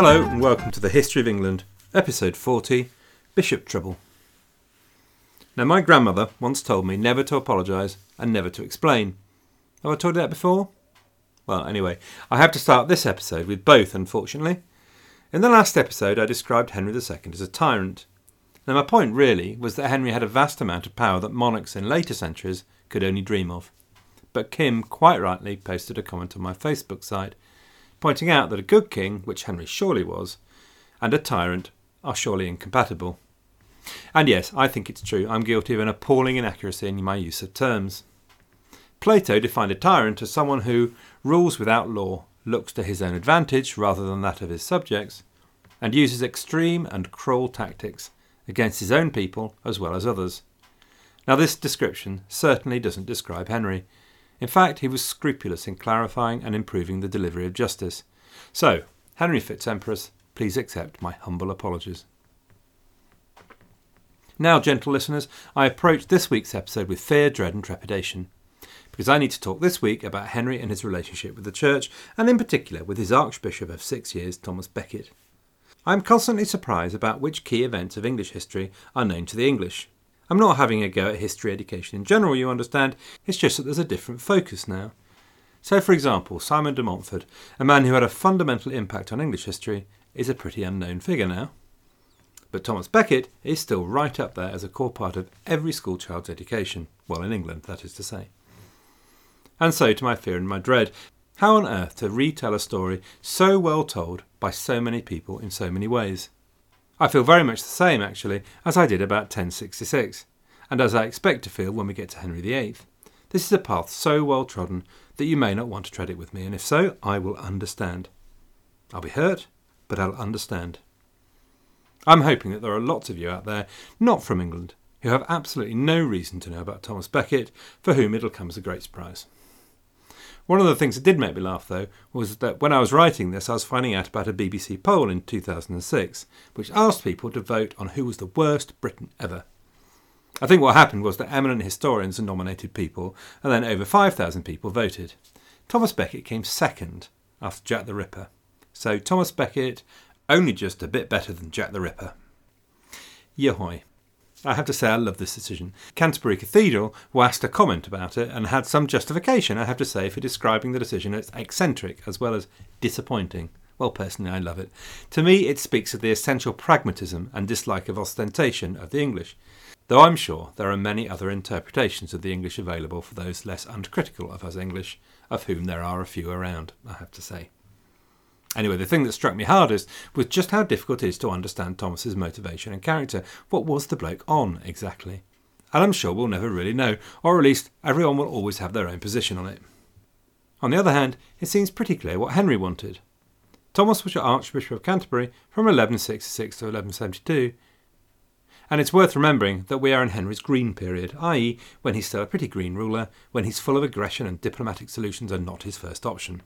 Hello and welcome to the History of England, episode 40 Bishop Trouble. Now, my grandmother once told me never to apologise and never to explain. Have I told you that before? Well, anyway, I have to start this episode with both, unfortunately. In the last episode, I described Henry II as a tyrant. Now, my point really was that Henry had a vast amount of power that monarchs in later centuries could only dream of. But Kim quite rightly posted a comment on my Facebook site pointing out that a good king, which Henry surely was, and a tyrant are surely incompatible. And yes, I think it's true, I'm guilty of an appalling inaccuracy in my use of terms. Plato defined a tyrant as someone who rules without law, looks to his own advantage rather than that of his subjects, and uses extreme and cruel tactics against his own people as well as others. Now, this description certainly doesn't describe Henry, in fact, he was scrupulous in clarifying and improving the delivery of justice. So, Henry Fitz-Empress, please accept my humble apologies. Now, gentle listeners, I approach this week's episode with fear, dread, and trepidation. Because I need to talk this week about Henry and his relationship with the Church, and in particular with his Archbishop of six years, Thomas Becket. I am constantly surprised about which key events of English history are known to the English, I'm not having a go at history education in general, you understand, it's just that there's a different focus now. So, for example, Simon de Montfort, a man who had a fundamental impact on English history, is a pretty unknown figure now. But Thomas Becket is still right up there as a core part of every schoolchild's education, well, in England, that is to say. And so to my fear and my dread. How on earth to retell a story so well told by so many people in so many ways? I feel very much the same, actually, as I did about 1066, and as I expect to feel when we get to Henry VIII. This is a path so well trodden that you may not want to tread it with me, and if so, I will understand. I'll be hurt, but I'll understand. I'm hoping that there are lots of you out there, not from England, who have absolutely no reason to know about Thomas Becket, for whom it'll come as a great surprise. One of the things that did make me laugh, though, was that when I was writing this, I was finding out about a BBC poll in 2006, which asked people to vote on who was the worst Briton ever. I think what happened was that eminent historians nominated people, and then over 5,000 people voted. Thomas Becket came second after Jack the Ripper. So Thomas Becket, only just a bit better than Jack the Ripper. Yahoy. I have to say, I love this decision. Canterbury Cathedral were asked to comment about it and had some justification, I have to say, for describing the decision as eccentric as well as disappointing. Well, personally, I love it. To me, it speaks of the essential pragmatism and dislike of ostentation of the English. Though I'm sure there are many other interpretations of the English available for those less uncritical of us English, of whom there are a few around, I have to say. Anyway, the thing that struck me hardest was just how difficult it is to understand Thomas's motivation and character. What was the bloke on exactly? And I'm sure we'll never really know, or at least everyone will always have their own position on it. On the other hand, it seems pretty clear what Henry wanted. Thomas was Archbishop of Canterbury from 1166 to 1172, and it's worth remembering that we are in Henry's green period, i.e., when he's still a pretty green ruler, when he's full of aggression and diplomatic solutions are not his first option.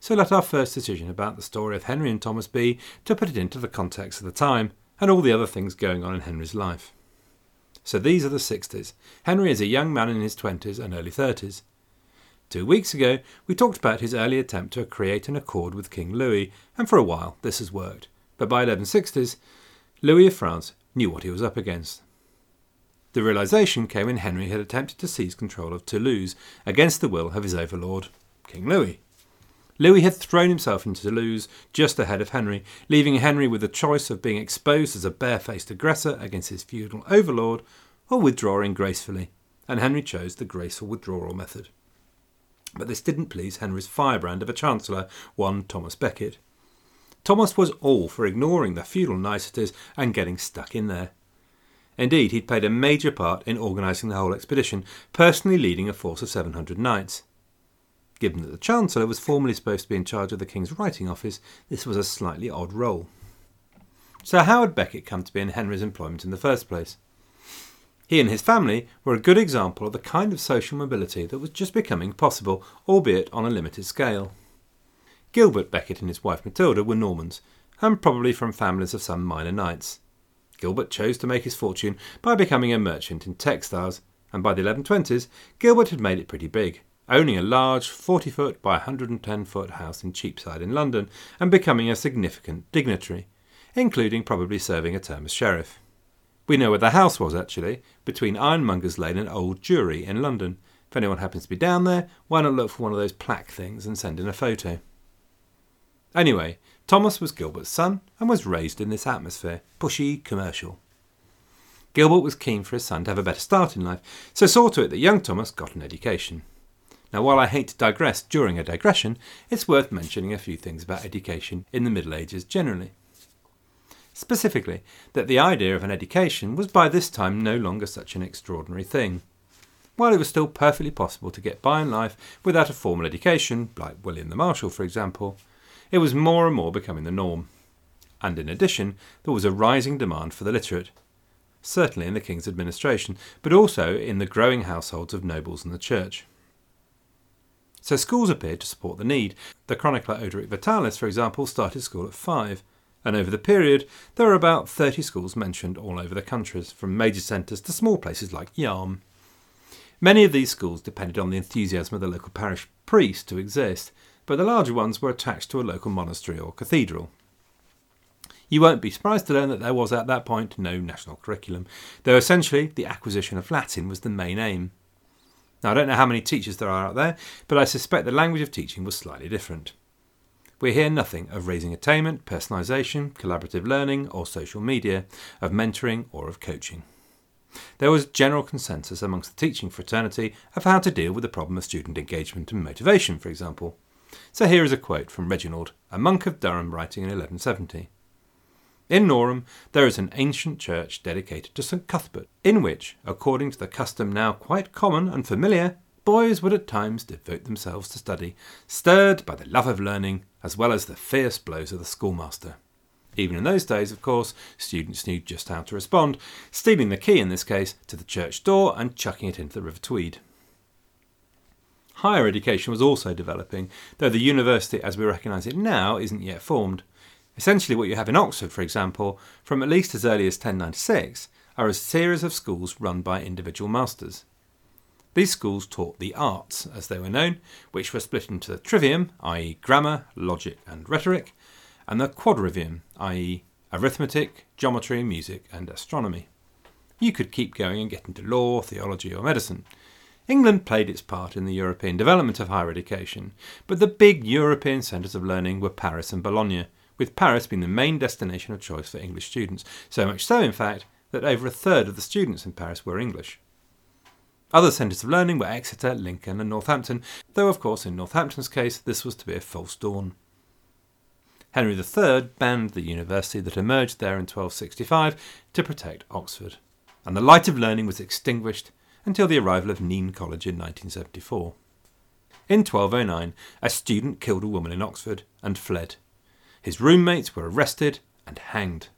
So let our first decision about the story of Henry and Thomas be to put it into the context of the time and all the other things going on in Henry's life. So these are the 60s. Henry is a young man in his 20s and early 30s. Two weeks ago, we talked about his early attempt to create an accord with King Louis, and for a while this has worked. But by 1160s, Louis of France knew what he was up against. The realization came when Henry had attempted to seize control of Toulouse against the will of his overlord, King Louis. Louis had thrown himself into Toulouse just ahead of Henry, leaving Henry with the choice of being exposed as a barefaced aggressor against his feudal overlord or withdrawing gracefully, and Henry chose the graceful withdrawal method. But this didn't please Henry's firebrand of a chancellor, one Thomas Becket. Thomas was all for ignoring the feudal niceties and getting stuck in there. Indeed, he'd played a major part in organising the whole expedition, personally leading a force of 700 knights. Given that the Chancellor was formally supposed to be in charge of the King's writing office, this was a slightly odd role. So, how had Becket come to be in Henry's employment in the first place? He and his family were a good example of the kind of social mobility that was just becoming possible, albeit on a limited scale. Gilbert Becket and his wife Matilda were Normans, and probably from families of some minor knights. Gilbert chose to make his fortune by becoming a merchant in textiles, and by the 1120s, Gilbert had made it pretty big owning a large 40 foot by 110 foot house in Cheapside in London and becoming a significant dignitary, including probably serving a term as sheriff. We know where the house was actually, between Ironmonger's Lane and Old Jewry in London. If anyone happens to be down there, why not look for one of those plaque things and send in a photo? Anyway, Thomas was Gilbert's son and was raised in this atmosphere pushy, commercial. Gilbert was keen for his son to have a better start in life, so saw to it that young Thomas got an education. Now, while I hate to digress during a digression, it's worth mentioning a few things about education in the Middle Ages generally. Specifically, that the idea of an education was by this time no longer such an extraordinary thing. While it was still perfectly possible to get by in life without a formal education, like William the Marshal, for example, it was more and more becoming the norm. And in addition, there was a rising demand for the literate, certainly in the king's administration, but also in the growing households of nobles and the church. So schools appeared to support the need. The chronicler Orderic Vitalis, for example, started school at five, and over the period there were about 30 schools mentioned all over the countries, from major centres to small places like Yarm. Many of these schools depended on the enthusiasm of the local parish priest to exist, but the larger ones were attached to a local monastery or cathedral. You won't be surprised to learn that there was at that point no national curriculum, though essentially the acquisition of Latin was the main aim. Now, I don't know how many teachers there are out there, but I suspect the language of teaching was slightly different. We hear nothing of raising attainment, personalisation, collaborative learning, or social media, of mentoring, or of coaching. There was general consensus amongst the teaching fraternity of how to deal with the problem of student engagement and motivation, for example. So here is a quote from Reginald, a monk of Durham writing in 1170. In Norham there is an ancient church dedicated to St Cuthbert, in which, according to the custom now quite common and familiar, boys would at times devote themselves to study, stirred by the love of learning as well as the fierce blows of the schoolmaster. Even in those days, of course, students knew just how to respond, stealing the key in this case to the church door and chucking it into the River Tweed. Higher education was also developing, though the university as we recognise it now isn't yet formed. Essentially, what you have in Oxford, for example, from at least as early as 1096, are a series of schools run by individual masters. These schools taught the arts, as they were known, which were split into the trivium, i.e., grammar, logic, and rhetoric, and the quadrivium, i.e., arithmetic, geometry, music, and astronomy. You could keep going and get into law, theology, or medicine. England played its part in the European development of higher education, but the big European centres of learning were Paris and Bologna, with Paris being the main destination of choice for English students, so much so, in fact, that over a third of the students in Paris were English. Other centres of learning were Exeter, Lincoln, and Northampton, though, of course, in Northampton's case, this was to be a false dawn. Henry III banned the university that emerged there in 1265 to protect Oxford, and the light of learning was extinguished until the arrival of Nene College in 1974. In 1209, a student killed a woman in Oxford and fled. His roommates were arrested and hanged.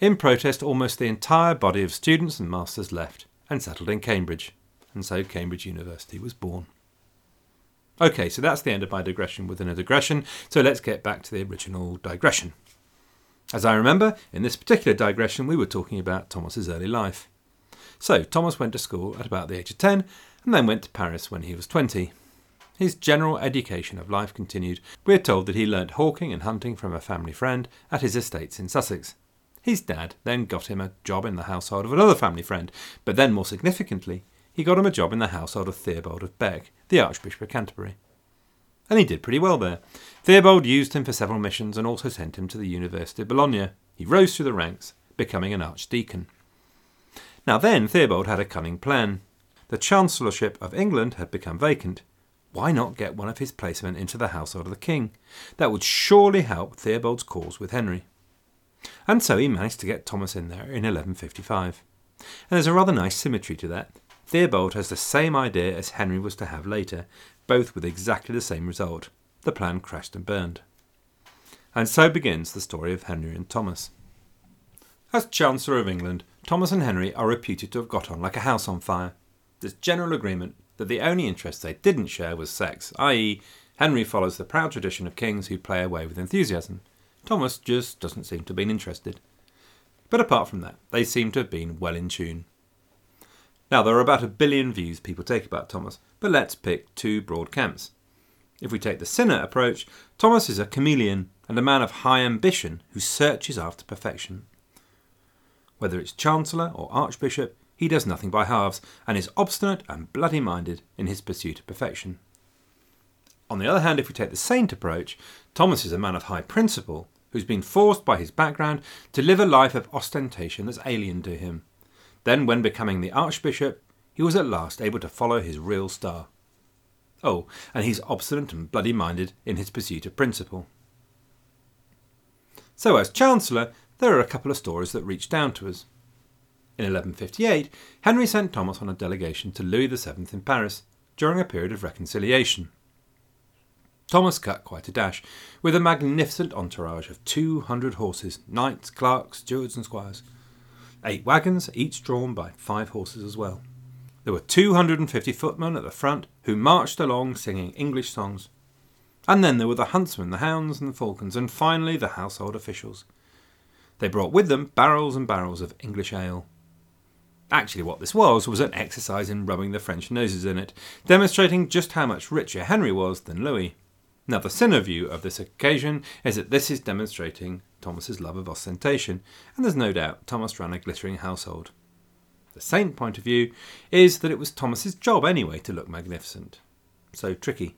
In protest, almost the entire body of students and masters left and settled in Cambridge, and so Cambridge University was born. Okay, so that's the end of my digression within a digression, so let's get back to the original digression. As I remember, in this particular digression, we were talking about Thomas's early life. So, Thomas went to school at about the age of 10 and then went to Paris when he was 20. His general education of life continued. We are told that he learnt hawking and hunting from a family friend at his estates in Sussex. His dad then got him a job in the household of another family friend, but then more significantly, he got him a job in the household of Theobald of Bec, the Archbishop of Canterbury. And he did pretty well there. Theobald used him for several missions and also sent him to the University of Bologna. He rose through the ranks, becoming an archdeacon. Now then, Theobald had a cunning plan. The Chancellorship of England had become vacant, why not get one of his placemen into the household of the king? That would surely help Theobald's cause with Henry. And so he managed to get Thomas in there in 1155. And there's a rather nice symmetry to that. Theobald has the same idea as Henry was to have later, both with exactly the same result. The plan crashed and burned. And so begins the story of Henry and Thomas. As Chancellor of England, Thomas and Henry are reputed to have got on like a house on fire. There's general agreement that the only interest they didn't share was sex, i.e., Henry follows the proud tradition of kings who play away with enthusiasm. Thomas just doesn't seem to have been interested. But apart from that, they seem to have been well in tune. Now, there are about a billion views people take about Thomas, but let's pick two broad camps. If we take the sinner approach, Thomas is a chameleon and a man of high ambition who searches after perfection. Whether it's Chancellor or Archbishop, he does nothing by halves and is obstinate and bloody minded in his pursuit of perfection. On the other hand, if we take the saint approach, Thomas is a man of high principle who's been forced by his background to live a life of ostentation that's alien to him. Then, when becoming the Archbishop, he was at last able to follow his real star. Oh, and he's obstinate and bloody minded in his pursuit of principle. So, as Chancellor, there are a couple of stories that reach down to us. In 1158, Henry sent Thomas on a delegation to Louis VII in Paris during a period of reconciliation. Thomas cut quite a dash, with a magnificent entourage of 200 horses, knights, clerks, stewards, and squires eight wagons, each drawn by five horses as well. There were 250 footmen at the front who marched along singing English songs. And then there were the huntsmen, the hounds, and the falcons, and finally the household officials. They brought with them barrels and barrels of English ale. Actually, what this was was an exercise in rubbing the French noses in it, demonstrating just how much richer Henry was than Louis. Now, the sinner view of this occasion is that this is demonstrating Thomas's love of ostentation, and there's no doubt Thomas ran a glittering household. The saint point of view is that it was Thomas's job anyway to look magnificent. So tricky.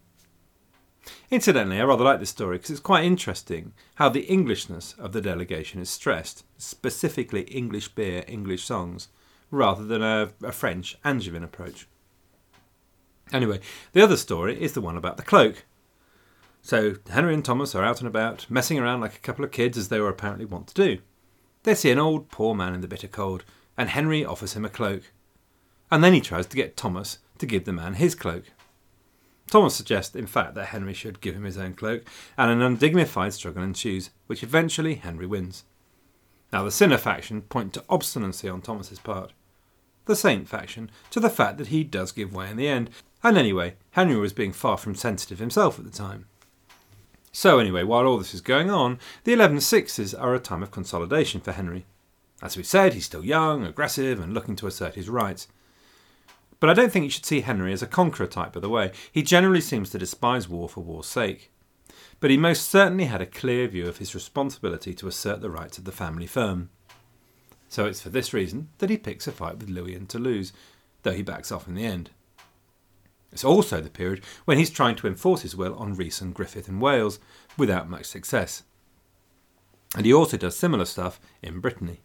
Incidentally, I rather like this story because it's quite interesting how the Englishness of the delegation is stressed, specifically English beer, English songs, rather than a, a French Angevin approach. Anyway, the other story is the one about the cloak. So Henry and Thomas are out and about, messing around like a couple of kids as they were apparently wont to do. They see an old poor man in the bitter cold, and Henry offers him a cloak. And then he tries to get Thomas to give the man his cloak. Thomas suggests, in fact, that Henry should give him his own cloak, and an undignified struggle ensues, which eventually Henry wins. Now, the sinner faction point to obstinacy on Thomas's part. The saint faction to the fact that he does give way in the end, and anyway, Henry was being far from sensitive himself at the time. So, anyway, while all this is going on, the 1160s are a time of consolidation for Henry. As we've said, he's still young, aggressive, and looking to assert his rights. But I don't think you should see Henry as a conqueror type, by the way. He generally seems to despise war for war's sake. But he most certainly had a clear view of his responsibility to assert the rights of the family firm. So it's for this reason that he picks a fight with Louis and Toulouse, though he backs off in the end. It's also the period when he's trying to enforce his will on Rhys and Griffith in Wales, without much success. And he also does similar stuff in Brittany.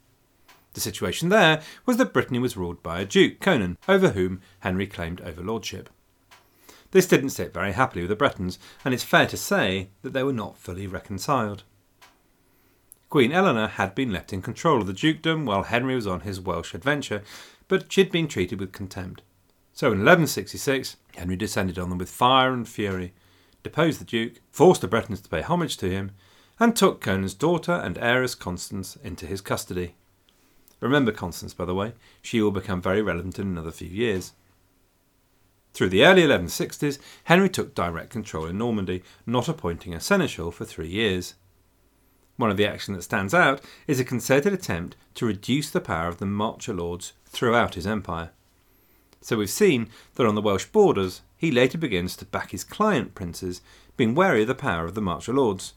The situation there was that Brittany was ruled by a duke, Conan, over whom Henry claimed overlordship. This didn't sit very happily with the Bretons, and it's fair to say that they were not fully reconciled. Queen Eleanor had been left in control of the dukedom while Henry was on his Welsh adventure, but she'd been treated with contempt. So in 1166, Henry descended on them with fire and fury, deposed the Duke, forced the Bretons to pay homage to him, and took Conan's daughter and heiress Constance into his custody. Remember Constance, by the way, she will become very relevant in another few years. Through the early 1160s, Henry took direct control in Normandy, not appointing a seneschal for three years. One of the actions that stands out is a concerted attempt to reduce the power of the marcher lords throughout his empire. So we've seen that on the Welsh borders, he later begins to back his client princes, being wary of the power of the Marcher Lords.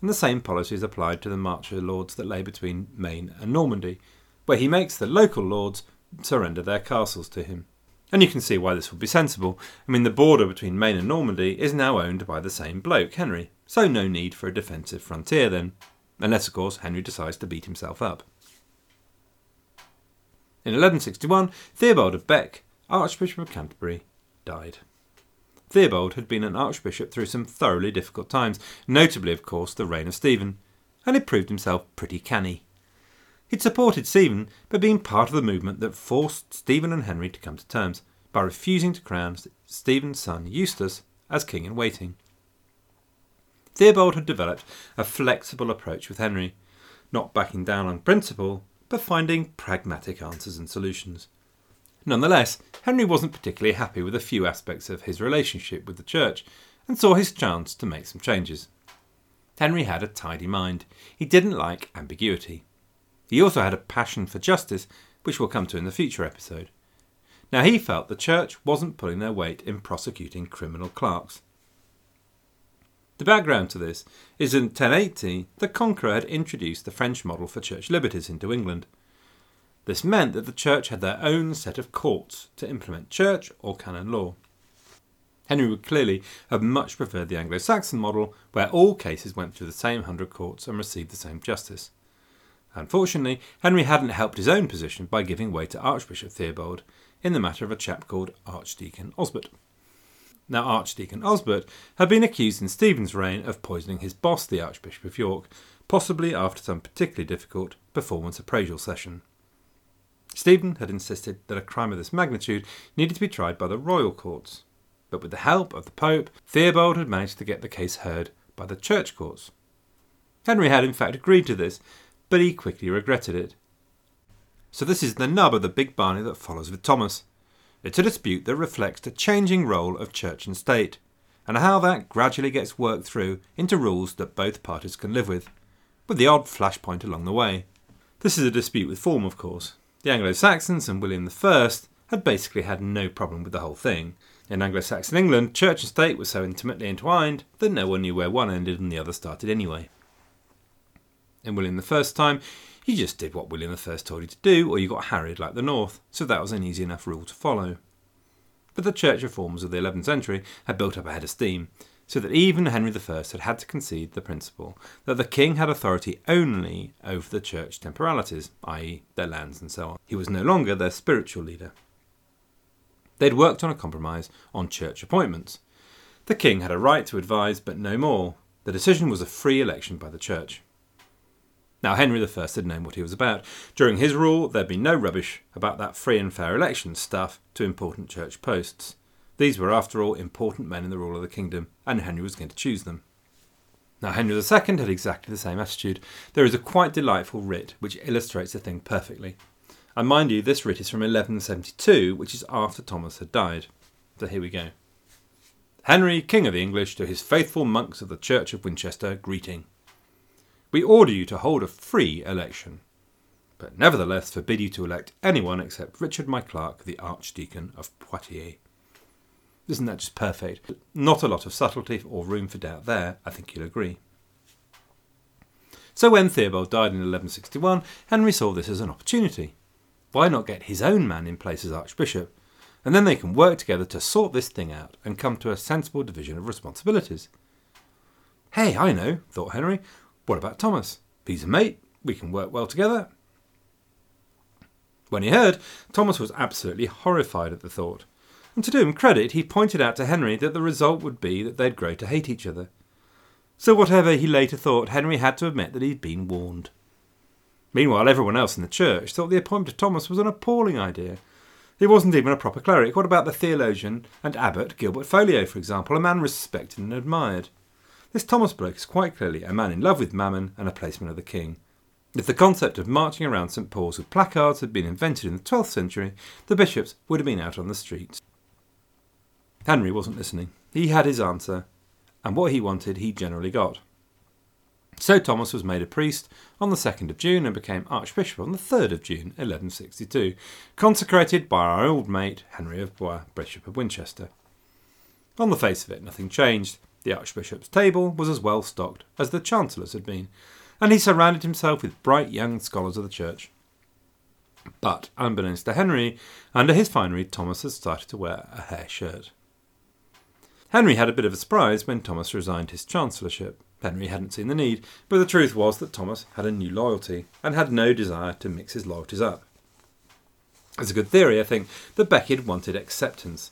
And the same policy is applied to the Marcher Lords that lay between Maine and Normandy, where he makes the local lords surrender their castles to him. And you can see why this would be sensible. I mean, the border between Maine and Normandy is now owned by the same bloke, Henry, so no need for a defensive frontier then. Unless, of course, Henry decides to beat himself up. In 1161, Theobald of Bec, Archbishop of Canterbury, died. Theobald had been an archbishop through some thoroughly difficult times, notably, of course, the reign of Stephen, and had proved himself pretty canny. He'd supported Stephen by being part of the movement that forced Stephen and Henry to come to terms by refusing to crown Stephen's son Eustace as king in waiting. Theobald had developed a flexible approach with Henry, not backing down on principle, but finding pragmatic answers and solutions. Nonetheless, Henry wasn't particularly happy with a few aspects of his relationship with the church and saw his chance to make some changes. Henry had a tidy mind. He didn't like ambiguity. He also had a passion for justice, which we'll come to in the future episode. Now he felt the church wasn't pulling their weight in prosecuting criminal clerks. The background to this is in 1080 the Conqueror had introduced the French model for church liberties into England. This meant that the church had their own set of courts to implement church or canon law. Henry would clearly have much preferred the Anglo Saxon model, where all cases went through the same hundred courts and received the same justice. Unfortunately, Henry hadn't helped his own position by giving way to Archbishop Theobald in the matter of a chap called Archdeacon Osbert. Now, Archdeacon Osbert had been accused in Stephen's reign of poisoning his boss, the Archbishop of York, possibly after some particularly difficult performance appraisal session. Stephen had insisted that a crime of this magnitude needed to be tried by the royal courts, but with the help of the Pope, Theobald had managed to get the case heard by the church courts. Henry had in fact agreed to this, but he quickly regretted it. So this is the nub of the big barney that follows with Thomas. It's a dispute that reflects the changing role of church and state, and how that gradually gets worked through into rules that both parties can live with, with the odd flashpoint along the way. This is a dispute with form, of course. The Anglo Saxons and William I had basically had no problem with the whole thing, in Anglo Saxon England, church and state were so intimately entwined that no one knew where one ended and the other started anyway. In William I's time, you just did what William I told you to do, or you got harried like the North, so that was an easy enough rule to follow. But the church reformers of the 11th century had built up a head of steam, so that even Henry I had had to concede the principle that the king had authority only over the church temporalities, i.e., their lands and so on. He was no longer their spiritual leader. They'd worked on a compromise on church appointments. The king had a right to advise, but no more. The decision was a free election by the church. Now, Henry I had known what he was about. During his rule, there'd been no rubbish about that free and fair election stuff to important church posts. These were, after all, important men in the rule of the kingdom, and Henry was going to choose them. Now, Henry II had exactly the same attitude. There is a quite delightful writ which illustrates the thing perfectly. And mind you, this writ is from 1172, which is after Thomas had died. So here we go. Henry, King of the English, to his faithful monks of the Church of Winchester, greeting. We order you to hold a free election, but nevertheless forbid you to elect anyone except Richard my clerk, the Archdeacon of Poitiers. Isn't that just perfect? Not a lot of subtlety or room for doubt there, I think you'll agree. So when Theobald died in 1161, Henry saw this as an opportunity. Why not get his own man in place as Archbishop? And then they can work together to sort this thing out and come to a sensible division of responsibilities. Hey, I know, thought Henry. What about Thomas? He's a mate. We can work well together. When he heard, Thomas was absolutely horrified at the thought. And to do him credit, he pointed out to Henry that the result would be that they'd grow to hate each other. So, whatever he later thought, Henry had to admit that he'd been warned. Meanwhile, everyone else in the church thought the appointment of Thomas was an appalling idea. He wasn't even a proper cleric. What about the theologian and abbot Gilbert Foliot, for example, a man respected and admired? This Thomas bloke is quite clearly a man in love with mammon and a placeman of the king. If the concept of marching around St Paul's with placards had been invented in the 12th century, the bishops would have been out on the streets. Henry wasn't listening. He had his answer, and what he wanted he generally got. So Thomas was made a priest on the 2nd of June and became Archbishop on the 3rd of June 1162, consecrated by our old mate Henry of Blois, Bishop of Winchester. On the face of it, nothing changed. The Archbishop's table was as well stocked as the Chancellor's had been, and he surrounded himself with bright young scholars of the Church. But, unbeknownst to Henry, under his finery, Thomas had started to wear a hair shirt. Henry had a bit of a surprise when Thomas resigned his chancellorship. Henry hadn't seen the need, but the truth was that Thomas had a new loyalty and had no desire to mix his loyalties up. It's a good theory, I think, that Becket wanted acceptance.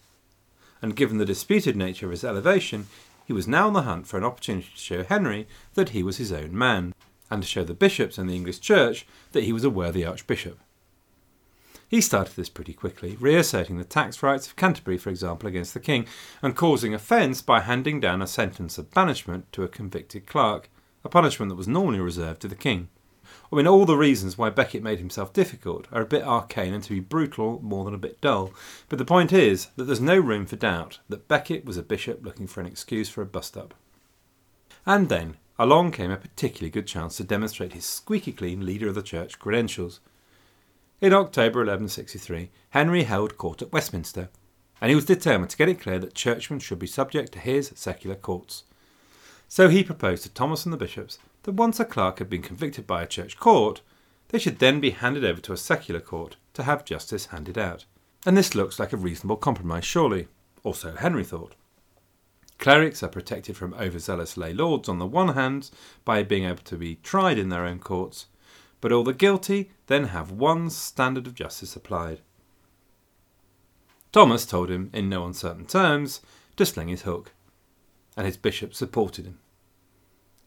And given the disputed nature of his elevation, he was now on the hunt for an opportunity to show Henry that he was his own man, and to show the bishops and the English Church that he was a worthy archbishop. He started this pretty quickly, reasserting the tax rights of Canterbury, for example, against the king, and causing offence by handing down a sentence of banishment to a convicted clerk, a punishment that was normally reserved to the king. I mean, all the reasons why Becket made himself difficult are a bit arcane and to be brutal more than a bit dull, but the point is that there's no room for doubt that Becket was a bishop looking for an excuse for a bust up. And then along came a particularly good chance to demonstrate his squeaky clean leader of the church credentials. In October 1163, Henry held court at Westminster, and he was determined to get it clear that churchmen should be subject to his secular courts. So he proposed to Thomas and the bishops that once a clerk had been convicted by a church court, they should then be handed over to a secular court to have justice handed out. And this looks like a reasonable compromise, surely. Or so Henry thought. Clerics are protected from overzealous lay lords on the one hand by being able to be tried in their own courts, but all the guilty then have one standard of justice applied. Thomas told him, in no uncertain terms, to sling his hook, and his bishop supported him.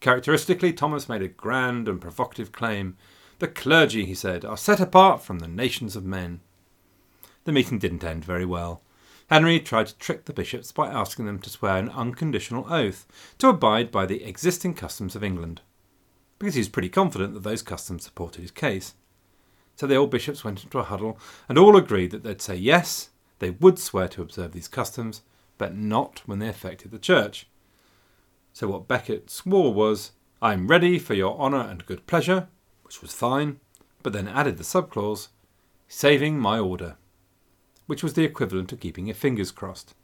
Characteristically, Thomas made a grand and provocative claim. The clergy, he said, are set apart from the nations of men. The meeting didn't end very well. Henry tried to trick the bishops by asking them to swear an unconditional oath to abide by the existing customs of England, because he was pretty confident that those customs supported his case. So the old bishops went into a huddle and all agreed that they'd say yes, they would swear to observe these customs, but not when they affected the church. So what Becket swore was, I am ready for your honour and good pleasure, which was fine, but then added the subclause, saving my order, which was the equivalent of keeping your fingers crossed.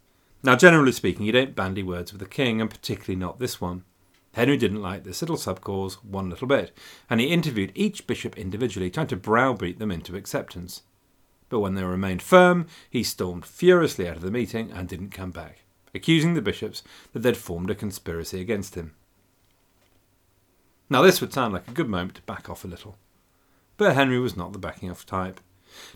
Now, generally speaking, you don't bandy words with the king, and particularly not this one. Henry didn't like this little subclause one little bit, and he interviewed each bishop individually, trying to browbeat them into acceptance. But when they remained firm, he stormed furiously out of the meeting and didn't come back accusing the bishops that they'd formed a conspiracy against him. Now, this would sound like a good moment to back off a little. But Henry was not the backing off type.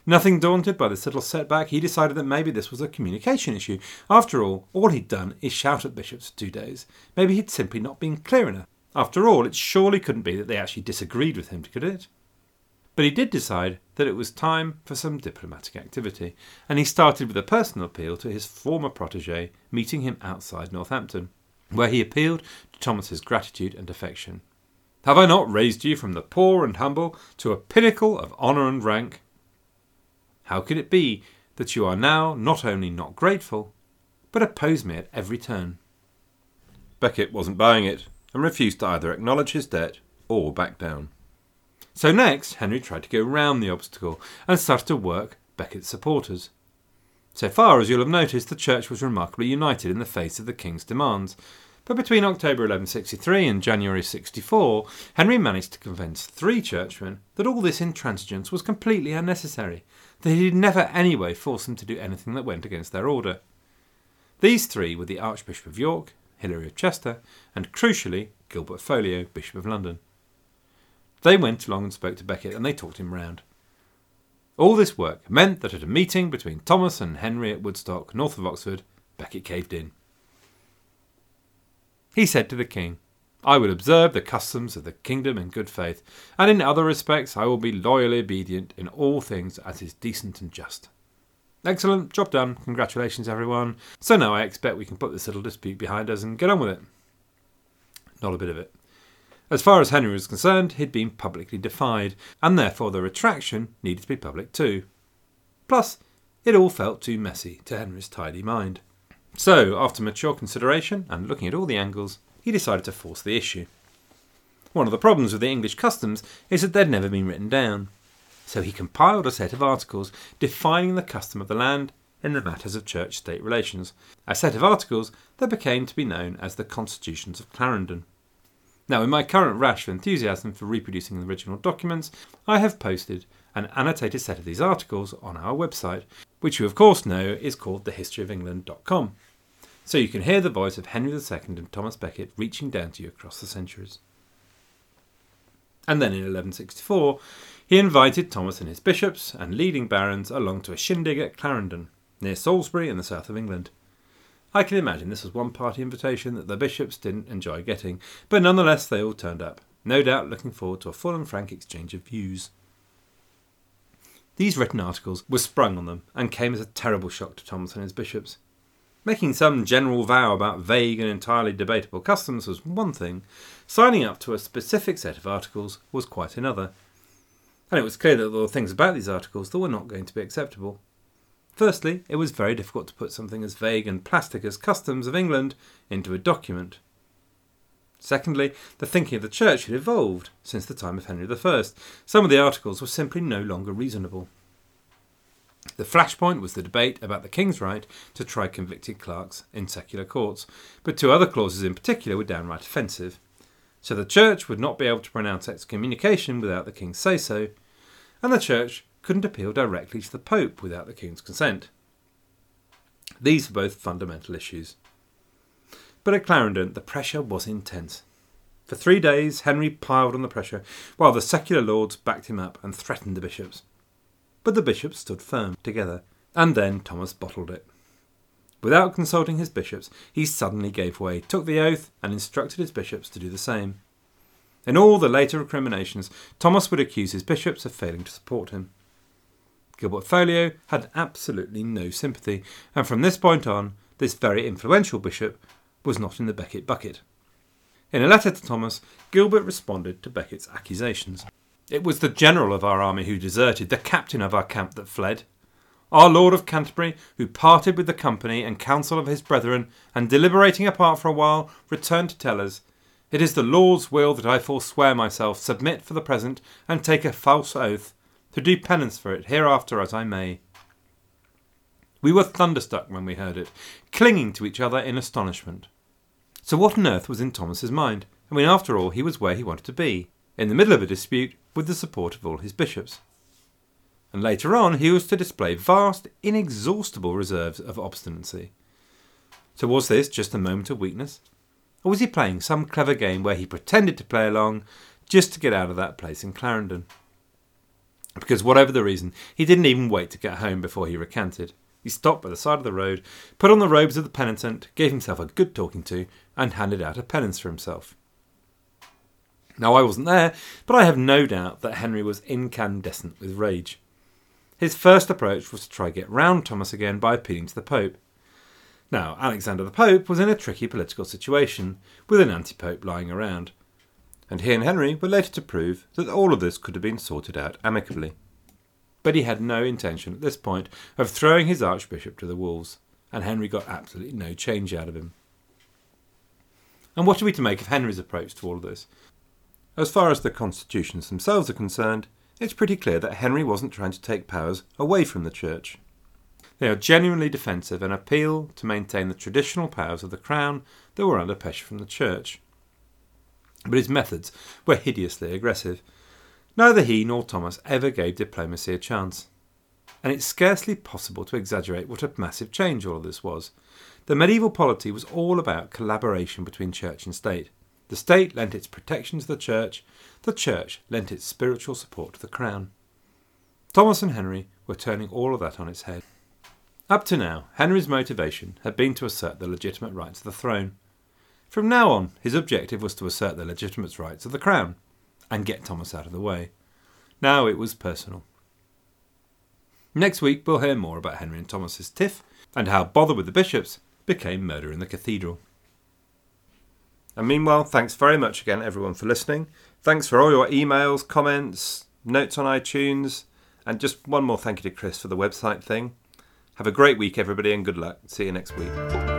Nothing daunted by this little setback, he decided that maybe this was a communication issue. After all, all he'd done is shout at bishops for two days. Maybe he'd simply not been clear enough. After all, it surely couldn't be that they actually disagreed with him, could it? But he did decide that it was time for some diplomatic activity, and he started with a personal appeal to his former protege, meeting him outside Northampton, where he appealed to Thomas's gratitude and affection. Have I not raised you from the poor and humble to a pinnacle of honour and rank? How could it be that you are now not only not grateful, but oppose me at every turn? Becket wasn't buying it, and refused to either acknowledge his debt or back down. So next, Henry tried to go round the obstacle and started to work Becket's supporters. So far, as you'll have noticed, the church was remarkably united in the face of the king's demands. But between October 1163 and January 64, Henry managed to convince three churchmen that all this intransigence was completely unnecessary, that he'd never anyway force them to do anything that went against their order. These three were the Archbishop of York, Hilary of Chester, and crucially, Gilbert Foliot, Bishop of London. They went along and spoke to Becket, and they talked him round. All this work meant that at a meeting between Thomas and Henry at Woodstock, north of Oxford, Becket caved in. He said to the king, I will observe the customs of the kingdom in good faith, and in other respects I will be loyally obedient in all things as is decent and just. Excellent, job done. Congratulations, everyone. So now I expect we can put this little dispute behind us and get on with it. Not a bit of it. As far as Henry was concerned, he'd been publicly defied, and therefore the retraction needed to be public too. Plus, it all felt too messy to Henry's tidy mind. So, after mature consideration and looking at all the angles, he decided to force the issue. One of the problems with the English customs is that they'd never been written down. So he compiled a set of articles defining the custom of the land in the matters of church state relations, a set of articles that became to be known as the Constitutions of Clarendon. Now, in my current rash of enthusiasm for reproducing the original documents, I have posted an annotated set of these articles on our website, which you of course know is called thehistoryofengland.com. So you can hear the voice of Henry II and Thomas Becket reaching down to you across the centuries. And then in 1164, he invited Thomas and his bishops and leading barons along to a shindig at Clarendon, near Salisbury in the south of England. I can imagine this was one party invitation that the bishops didn't enjoy getting, but nonetheless they all turned up, no doubt looking forward to a full and frank exchange of views. These written articles were sprung on them and came as a terrible shock to Thomas and his bishops. Making some general vow about vague and entirely debatable customs was one thing, signing up to a specific set of articles was quite another. And it was clear that there were things about these articles that were not going to be acceptable. Firstly, it was very difficult to put something as vague and plastic as customs of England into a document. Secondly, the thinking of the Church had evolved since the time of Henry I. Some of the articles were simply no longer reasonable. The flashpoint was the debate about the king's right to try convicted clerks in secular courts, but two other clauses in particular were downright offensive. So the church would not be able to pronounce excommunication without the king's say so, and the church couldn't appeal directly to the pope without the king's consent. These were both fundamental issues. But at Clarendon, the pressure was intense. For three days, Henry piled on the pressure, while the secular lords backed him up and threatened the bishops. But the bishops stood firm together, and then Thomas bottled it. Without consulting his bishops, he suddenly gave way, took the oath, and instructed his bishops to do the same. In all the later recriminations, Thomas would accuse his bishops of failing to support him. Gilbert Foliot had absolutely no sympathy, and from this point on, this very influential bishop was not in the Becket bucket. In a letter to Thomas, Gilbert responded to Becket's accusations. It was the general of our army who deserted, the captain of our camp that fled. Our Lord of Canterbury, who parted with the company and council of his brethren, and deliberating apart for a while, returned to tell us, It is the Lord's will that I forswear myself, submit for the present, and take a false oath, to do penance for it hereafter as I may. We were thunderstruck when we heard it, clinging to each other in astonishment. So what on earth was in Thomas's mind? I mean, after all, he was where he wanted to be, in the middle of a dispute with the support of all his bishops. And later on, he was to display vast, inexhaustible reserves of obstinacy. So was this just a moment of weakness? Or was he playing some clever game where he pretended to play along just to get out of that place in Clarendon? Because, whatever the reason, he didn't even wait to get home before he recanted. He stopped by the side of the road, put on the robes of the penitent, gave himself a good talking to, and handed out a penance for himself. Now, I wasn't there, but I have no doubt that Henry was incandescent with rage. His first approach was to try to get round Thomas again by appealing to the Pope. Now, Alexander the Pope was in a tricky political situation, with an anti Pope lying around, and he and Henry were later to prove that all of this could have been sorted out amicably but he had no intention at this point of throwing his archbishop to the wolves, and Henry got absolutely no change out of him. And what are we to make of Henry's approach to all of this? As far as the constitutions themselves are concerned, it's pretty clear that Henry wasn't trying to take powers away from the church. They are genuinely defensive and appeal to maintain the traditional powers of the crown that were under pressure from the church. But his methods were hideously aggressive, Neither he nor Thomas ever gave diplomacy a chance. And it's scarcely possible to exaggerate what a massive change all of this was. The medieval polity was all about collaboration between church and state. The state lent its protection to the church, the church lent its spiritual support to the crown. Thomas and Henry were turning all of that on its head. Up to now, Henry's motivation had been to assert the legitimate rights of the throne. From now on, his objective was to assert the legitimate rights of the crown and get Thomas out of the way. Now it was personal. Next week, we'll hear more about Henry and Thomas's tiff and how bother with the bishops became murder in the cathedral. And meanwhile, thanks very much again, everyone, for listening. Thanks for all your emails, comments, notes on iTunes, and just one more thank you to Chris for the website thing. Have a great week, everybody, and good luck. See you next week.